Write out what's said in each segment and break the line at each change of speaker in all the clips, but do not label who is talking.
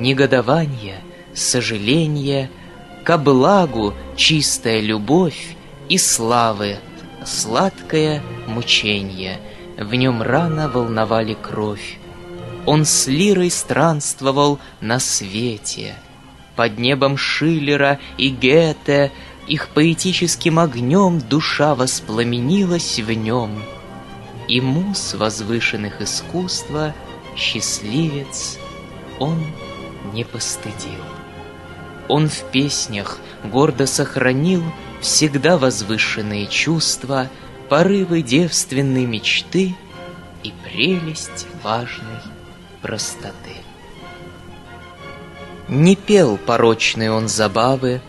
негодование, сожаление, ко благу чистая любовь и славы сладкое мучение. В нем рано волновали кровь. Он с лирой странствовал на свете. Под небом Шиллера и Гете их поэтическим огнем душа воспламенилась в нем. И мус возвышенных искусства, счастливец, он не постыдил. Он в песнях гордо сохранил всегда возвышенные чувства, порывы девственной мечты и прелесть важной простоты. Не пел порочный он забавы,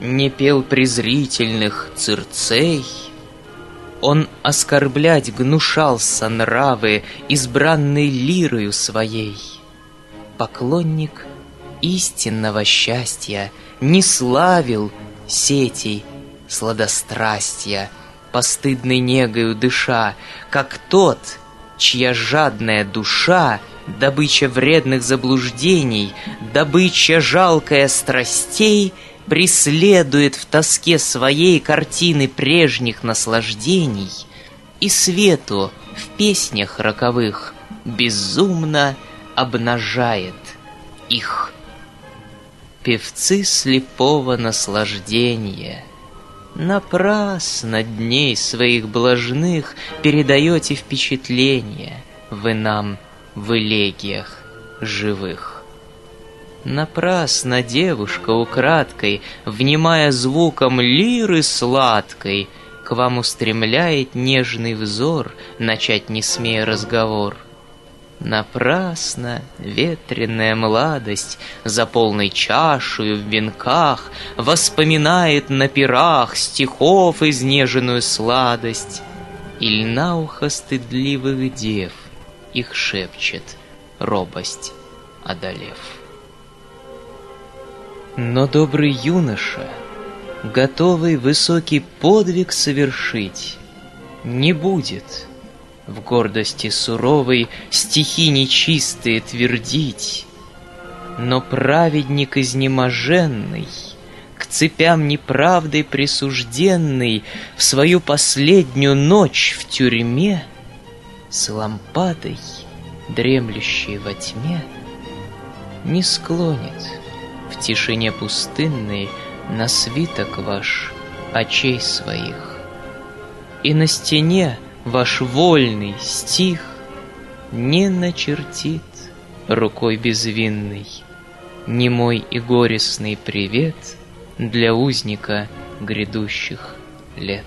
не пел презрительных цирцей, Он оскорблять гнушался нравы Избранной лирою своей. Поклонник истинного счастья Не славил сетей сладострастия, Постыдной негою дыша, Как тот, чья жадная душа Добыча вредных заблуждений, Добыча жалкая страстей — преследует в тоске своей картины прежних наслаждений и свету в песнях роковых безумно обнажает их. Певцы слепого наслаждения, Напрасно дней своих блажных Передаете впечатления Вы нам в элегиях живых. Напрасно девушка украдкой, Внимая звуком лиры сладкой, К вам устремляет нежный взор, Начать не смея разговор. Напрасно ветреная младость За полной чашею в венках Воспоминает на пирах Стихов изнеженную сладость. Иль на ухо стыдливых дев Их шепчет робость одолев. Но добрый юноша, готовый высокий подвиг совершить, не будет в гордости суровой стихи нечистые твердить. Но праведник изнеможенный, к цепям неправдой присужденный, в свою последнюю ночь в тюрьме с лампадой, дремлющей во тьме, не склонит в тишине пустынной на свиток ваш очей своих. И на стене ваш вольный стих не начертит рукой безвинной немой и горестный привет для узника грядущих лет.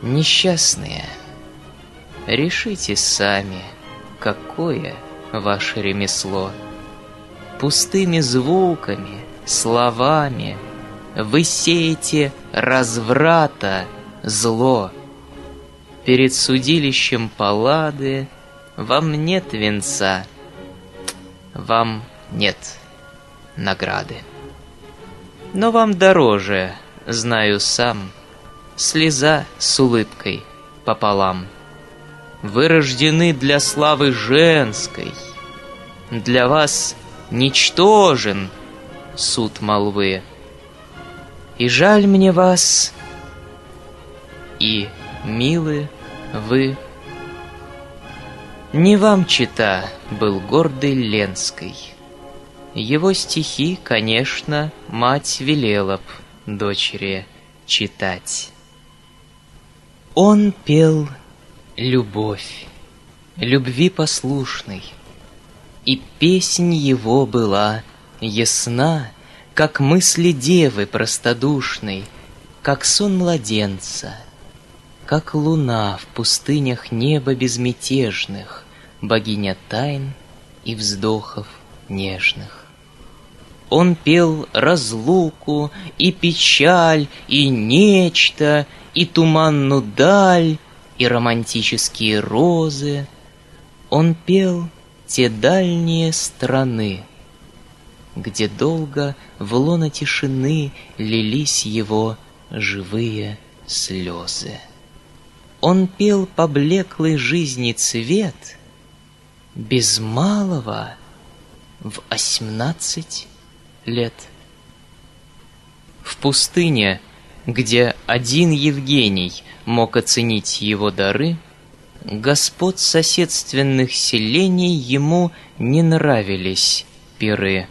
Несчастные, решите сами, какое ваше ремесло — пустыми звуками, словами Вы сеете разврата, зло. Перед судилищем палады Вам нет венца, вам нет награды. Но вам дороже, знаю сам, Слеза с улыбкой пополам. Вы рождены для славы женской, Для вас ничтожен суд молвы. И жаль мне вас, и милы вы. Не вам чита был гордый Ленской. Его стихи, конечно, мать велела б дочери читать. Он пел любовь, любви послушный, и песнь его была ясна, Как мысли девы простодушной, Как сон младенца, Как луна в пустынях неба безмятежных, Богиня тайн и вздохов нежных. Он пел разлуку и печаль, и нечто, и туманную даль, и романтические розы. Он пел те дальние страны, Где долго в лоно тишины Лились его живые слезы. Он пел поблеклый жизни цвет, Без малого в восемнадцать лет. В пустыне, где один Евгений мог оценить его дары, господ соседственных селений ему не нравились пиры.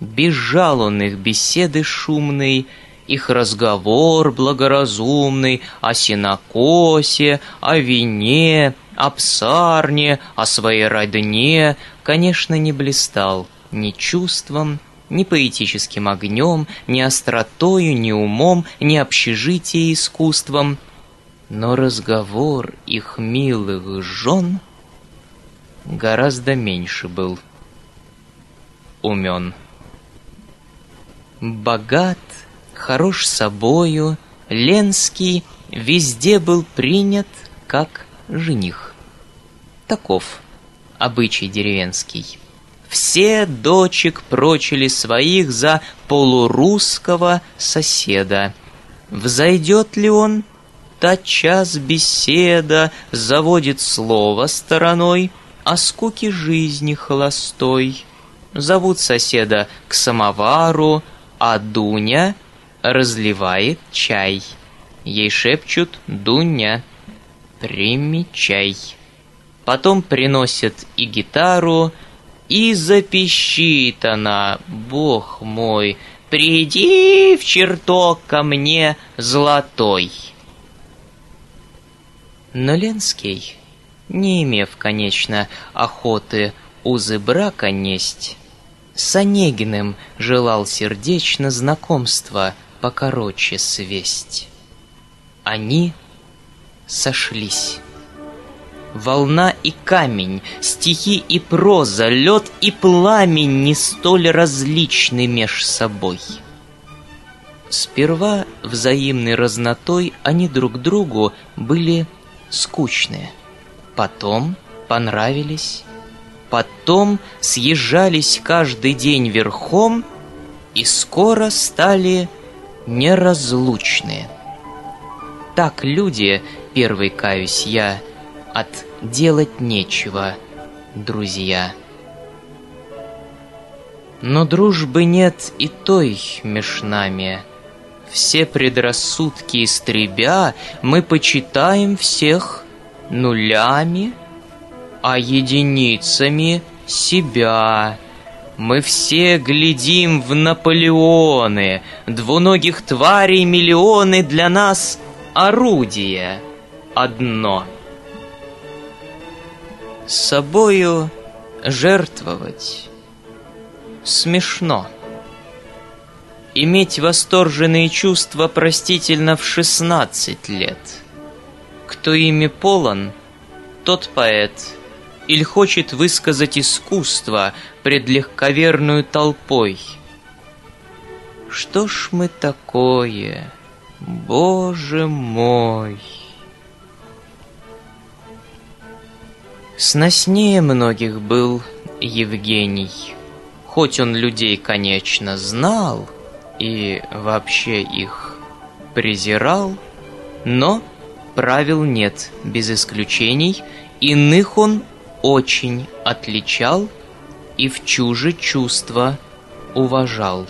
Бежал он их беседы шумной, их разговор благоразумный о синокосе, о вине, о псарне, о своей родне, конечно, не блистал ни чувством, ни поэтическим огнем, ни остротою, ни умом, ни общежитие искусством. Но разговор их милых жен гораздо меньше был умен. Богат, хорош собою, Ленский везде был принят как жених. Таков обычай деревенский. Все дочек прочили своих за полурусского соседа. Взойдет ли он? Тотчас беседа заводит слово стороной О скуке жизни холостой. Зовут соседа к самовару, а Дуня разливает чай. Ей шепчут «Дуня, примечай». Потом приносят и гитару, и запищит она, Бог мой, приди в чертог ко мне золотой. Но Ленский, не имев, конечно, охоты узы брака несть, с Онегиным желал сердечно знакомства покороче свесть. Они сошлись. Волна и камень, стихи и проза, лед и пламень не столь различны меж собой. Сперва взаимной разнотой они друг другу были скучные, потом понравились, потом съезжались каждый день верхом и скоро стали неразлучные. Так люди, первый каюсь я, от делать нечего, друзья. Но дружбы нет и той меж нами. Все предрассудки истребя, мы почитаем всех нулями, а единицами себя. Мы все глядим в Наполеоны, двуногих тварей миллионы для нас орудие одно — собою жертвовать смешно. Иметь восторженные чувства простительно в шестнадцать лет. Кто ими полон, тот поэт, или хочет высказать искусство пред легковерную толпой. Что ж мы такое, Боже мой? Сноснее многих был Евгений. Хоть он людей, конечно, знал и вообще их презирал, но правил нет без исключений, иных он очень отличал и в чуже чувства уважал.